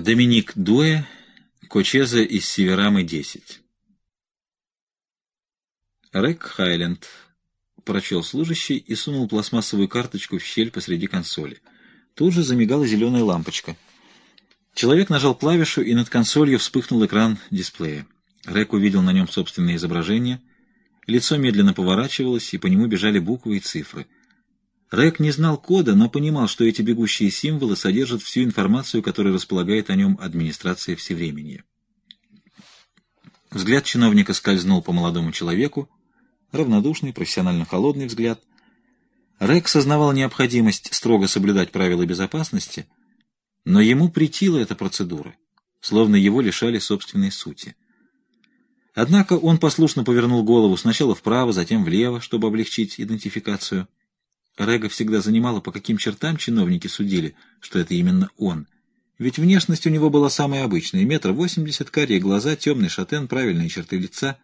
Доминик Дуэ, Кочеза из Северамы 10. Рек Хайленд прочел служащий и сунул пластмассовую карточку в щель посреди консоли. Тут же замигала зеленая лампочка. Человек нажал клавишу, и над консолью вспыхнул экран дисплея. Рек увидел на нем собственное изображение. Лицо медленно поворачивалось, и по нему бежали буквы и цифры — Рек не знал кода, но понимал, что эти бегущие символы содержат всю информацию, которой располагает о нем администрация всевременья. Взгляд чиновника скользнул по молодому человеку, равнодушный, профессионально холодный взгляд. Рек сознавал необходимость строго соблюдать правила безопасности, но ему притила эта процедура, словно его лишали собственной сути. Однако он послушно повернул голову сначала вправо, затем влево, чтобы облегчить идентификацию. Рега всегда занимала, по каким чертам чиновники судили, что это именно он. Ведь внешность у него была самая обычная. Метр восемьдесят, карие глаза, темный шатен, правильные черты лица.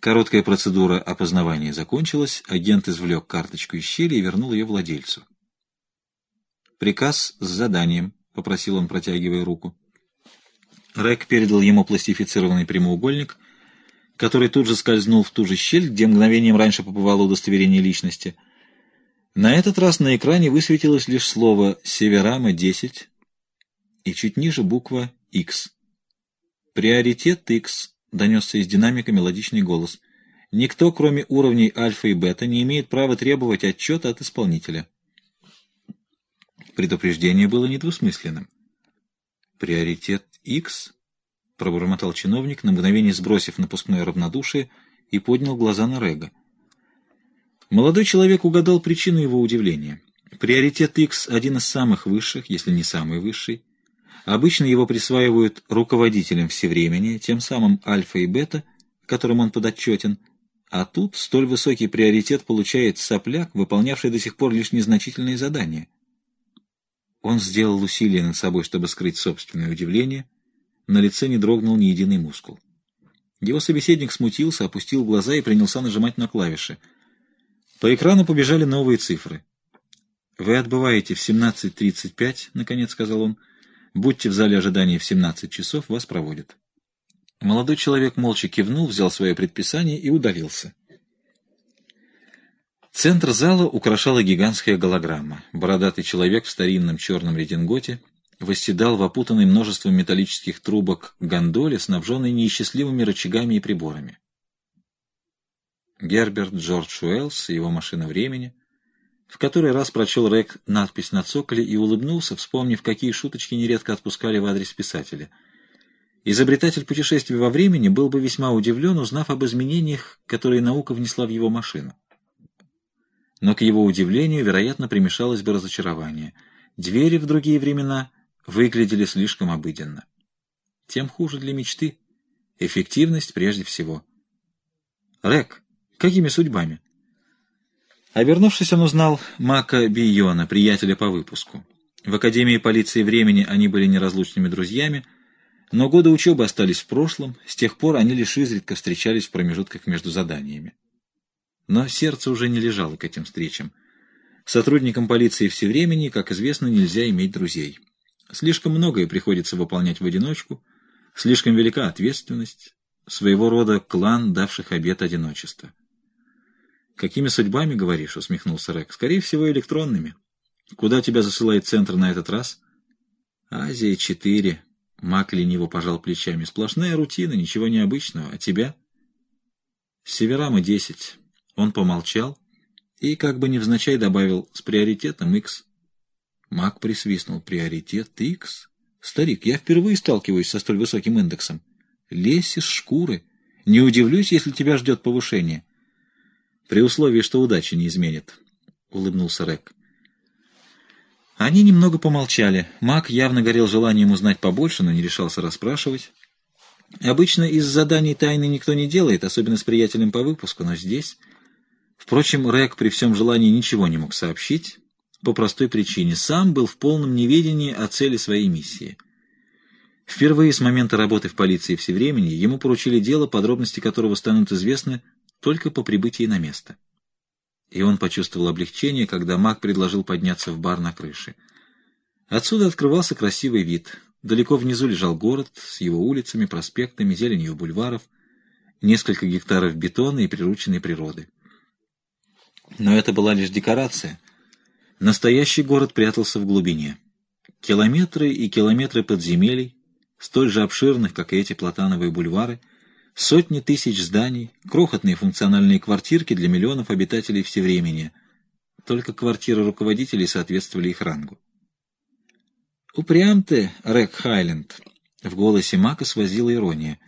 Короткая процедура опознавания закончилась, агент извлек карточку из щели и вернул ее владельцу. «Приказ с заданием», — попросил он, протягивая руку. Рэг передал ему пластифицированный прямоугольник, который тут же скользнул в ту же щель, где мгновением раньше побывало удостоверение личности — на этот раз на экране высветилось лишь слово «Северама-10» и чуть ниже буква X. «Приоритет X», — донесся из динамика мелодичный голос. «Никто, кроме уровней альфа и бета, не имеет права требовать отчета от исполнителя». Предупреждение было недвусмысленным. «Приоритет X?» — пробормотал чиновник, на мгновение сбросив напускное равнодушие, и поднял глаза на Рега. Молодой человек угадал причину его удивления. Приоритет X один из самых высших, если не самый высший. Обычно его присваивают руководителям всевремени, тем самым альфа и бета, которым он подотчетен. А тут столь высокий приоритет получает сопляк, выполнявший до сих пор лишь незначительные задания. Он сделал усилие над собой, чтобы скрыть собственное удивление. На лице не дрогнул ни единый мускул. Его собеседник смутился, опустил глаза и принялся нажимать на клавиши — по экрану побежали новые цифры. «Вы отбываете в 17.35», — наконец сказал он. «Будьте в зале ожидания в 17 часов, вас проводят». Молодой человек молча кивнул, взял свое предписание и удалился. Центр зала украшала гигантская голограмма. Бородатый человек в старинном черном рединготе восседал в опутанной множеством металлических трубок гондоле, снабженной неисчислимыми рычагами и приборами. Герберт Джордж Уэллс и его «Машина времени», в который раз прочел Рек надпись на цоколе и улыбнулся, вспомнив, какие шуточки нередко отпускали в адрес писателя. Изобретатель путешествий во времени был бы весьма удивлен, узнав об изменениях, которые наука внесла в его машину. Но к его удивлению, вероятно, примешалось бы разочарование. Двери в другие времена выглядели слишком обыденно. Тем хуже для мечты. Эффективность прежде всего. «Рек», Какими судьбами? Обернувшись, он узнал Мака Бийона, приятеля по выпуску. В Академии полиции времени они были неразлучными друзьями, но годы учебы остались в прошлом, с тех пор они лишь изредка встречались в промежутках между заданиями. Но сердце уже не лежало к этим встречам. Сотрудникам полиции все времени, как известно, нельзя иметь друзей. Слишком многое приходится выполнять в одиночку, слишком велика ответственность, своего рода клан, давших обет одиночества. «Какими судьбами, говоришь?» — усмехнулся Рек. «Скорее всего, электронными. Куда тебя засылает центр на этот раз?» «Азия-4». Мак лениво пожал плечами. «Сплошная рутина, ничего необычного. А тебя?» «Северама-10». Он помолчал и, как бы невзначай, добавил «с приоритетом X». Мак присвистнул. «Приоритет X?» «Старик, я впервые сталкиваюсь со столь высоким индексом. Лезь из шкуры. Не удивлюсь, если тебя ждет повышение». При условии, что удача не изменит, — улыбнулся Рек. Они немного помолчали. Мак явно горел желанием узнать побольше, но не решался расспрашивать. Обычно из заданий тайны никто не делает, особенно с приятелем по выпуску, но здесь... Впрочем, Рек при всем желании ничего не мог сообщить, по простой причине. Сам был в полном неведении о цели своей миссии. Впервые с момента работы в полиции всевремени ему поручили дело, подробности которого станут известны только по прибытии на место. И он почувствовал облегчение, когда маг предложил подняться в бар на крыше. Отсюда открывался красивый вид. Далеко внизу лежал город с его улицами, проспектами, зеленью бульваров, несколько гектаров бетона и прирученной природы. Но это была лишь декорация. Настоящий город прятался в глубине. Километры и километры подземелий, столь же обширных, как и эти платановые бульвары, сотни тысяч зданий, крохотные функциональные квартирки для миллионов обитателей всевремени. Только квартиры руководителей соответствовали их рангу. «Упрям ты, Рек Хайленд!» В голосе Мака свозила ирония.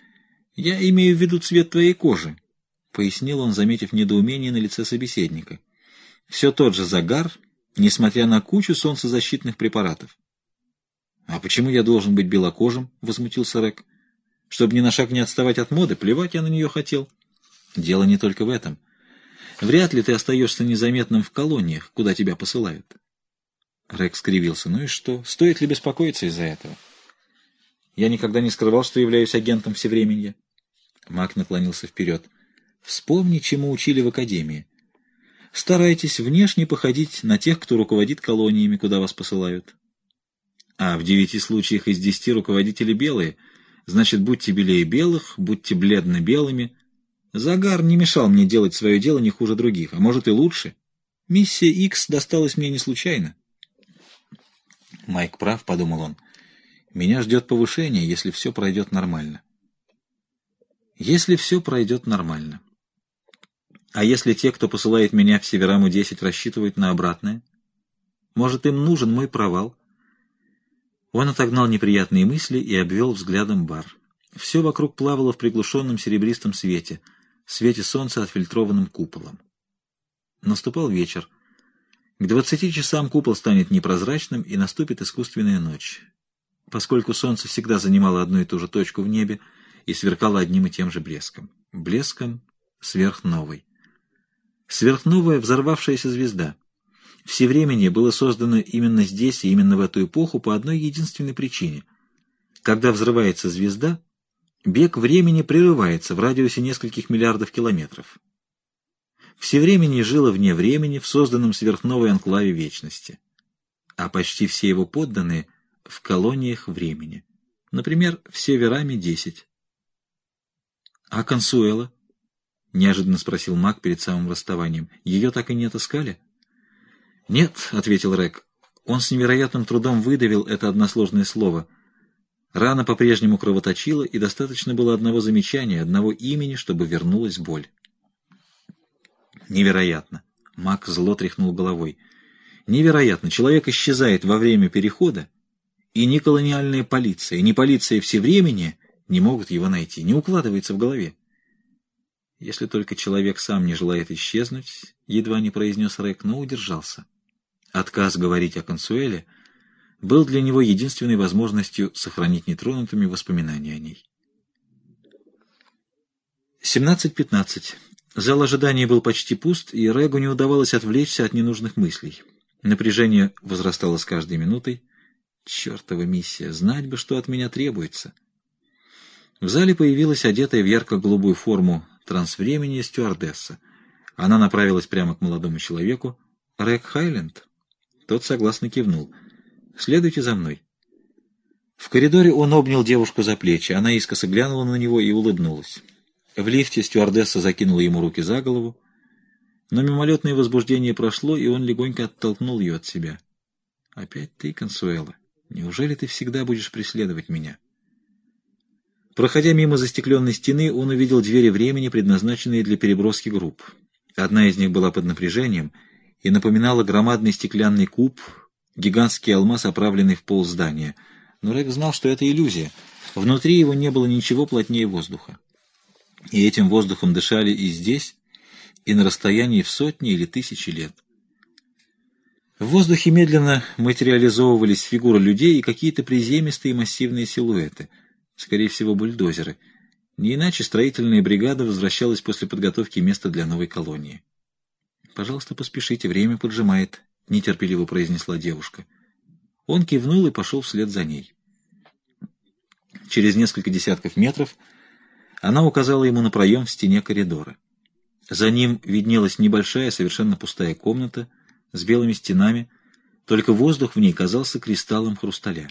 «Я имею в виду цвет твоей кожи», — пояснил он, заметив недоумение на лице собеседника. «Все тот же загар, несмотря на кучу солнцезащитных препаратов». «А почему я должен быть белокожим?» — возмутился Рек. «Чтобы ни на шаг не отставать от моды, плевать я на нее хотел». «Дело не только в этом. Вряд ли ты остаешься незаметным в колониях, куда тебя посылают». Рек скривился. «Ну и что? Стоит ли беспокоиться из-за этого?» «Я никогда не скрывал, что являюсь агентом всевременья». Мак наклонился вперед. «Вспомни, чему учили в академии. Старайтесь внешне походить на тех, кто руководит колониями, куда вас посылают. А в девяти случаях из десяти руководители белые. Значит, будьте белее белых, будьте бледно-белыми. Загар не мешал мне делать свое дело не хуже других, а может и лучше. Миссия X досталась мне не случайно». Майк прав, — подумал он. Меня ждет повышение, если все пройдет нормально. Если все пройдет нормально. А если те, кто посылает меня в Севераму-10, рассчитывают на обратное? Может, им нужен мой провал? Он отогнал неприятные мысли и обвел взглядом бар. Все вокруг плавало в приглушенном серебристом свете, свете солнца отфильтрованным куполом. Наступал вечер. К двадцати часам купол станет непрозрачным, и наступит искусственная ночь. Поскольку солнце всегда занимало одну и ту же точку в небе и сверкало одним и тем же блеском. Блеском сверхновой. Сверхновая взорвавшаяся звезда. Всевременье было создано именно здесь и именно в эту эпоху по одной единственной причине. Когда взрывается звезда, бег времени прерывается в радиусе нескольких миллиардов километров. Всевремени жило вне времени в созданном сверхновой анклаве вечности, а почти все его подданные — в колониях времени. Например, в Севераме-10. «А Консуэла?» — неожиданно спросил маг перед самым расставанием. «Ее так и не отыскали?» «Нет», — ответил Рек. Он с невероятным трудом выдавил это односложное слово. Рана по-прежнему кровоточила, и достаточно было одного замечания, одного имени, чтобы вернулась боль. Невероятно. Мак зло тряхнул головой. Невероятно. Человек исчезает во время перехода, и ни колониальная полиция, ни полиция всевремени не могут его найти. Не укладывается в голове. Если только человек сам не желает исчезнуть, едва не произнес Рэк, но удержался. Отказ говорить о Консуэле был для него единственной возможностью сохранить нетронутыми воспоминания о ней. 17.15. Зал ожидания был почти пуст, и Регу не удавалось отвлечься от ненужных мыслей. Напряжение возрастало с каждой минутой. Чертова миссия! Знать бы, что от меня требуется! В зале появилась одетая в ярко-голубую форму трансвремени стюардесса. Она направилась прямо к молодому человеку. «Рэг Хайленд?» Тот согласно кивнул. «Следуйте за мной». В коридоре он обнял девушку за плечи. Она искоса глянула на него и улыбнулась. В лифте стюардесса закинула ему руки за голову, но мимолетное возбуждение прошло, и он легонько оттолкнул ее от себя. «Опять ты, Консуэла? Неужели ты всегда будешь преследовать меня?» Проходя мимо застекленной стены, он увидел двери времени, предназначенные для переброски групп. Одна из них была под напряжением и напоминала громадный стеклянный куб, гигантский алмаз, оправленный в пол здания. Но Рек знал, что это иллюзия. Внутри его не было ничего плотнее воздуха и этим воздухом дышали и здесь, и на расстоянии в сотни или тысячи лет. В воздухе медленно материализовывались фигуры людей и какие-то приземистые массивные силуэты, скорее всего, бульдозеры. Не иначе строительная бригада возвращалась после подготовки места для новой колонии. «Пожалуйста, поспешите, время поджимает», — нетерпеливо произнесла девушка. Он кивнул и пошел вслед за ней. Через несколько десятков метров — она указала ему на проем в стене коридора. За ним виднелась небольшая, совершенно пустая комната с белыми стенами, только воздух в ней казался кристаллом хрусталя.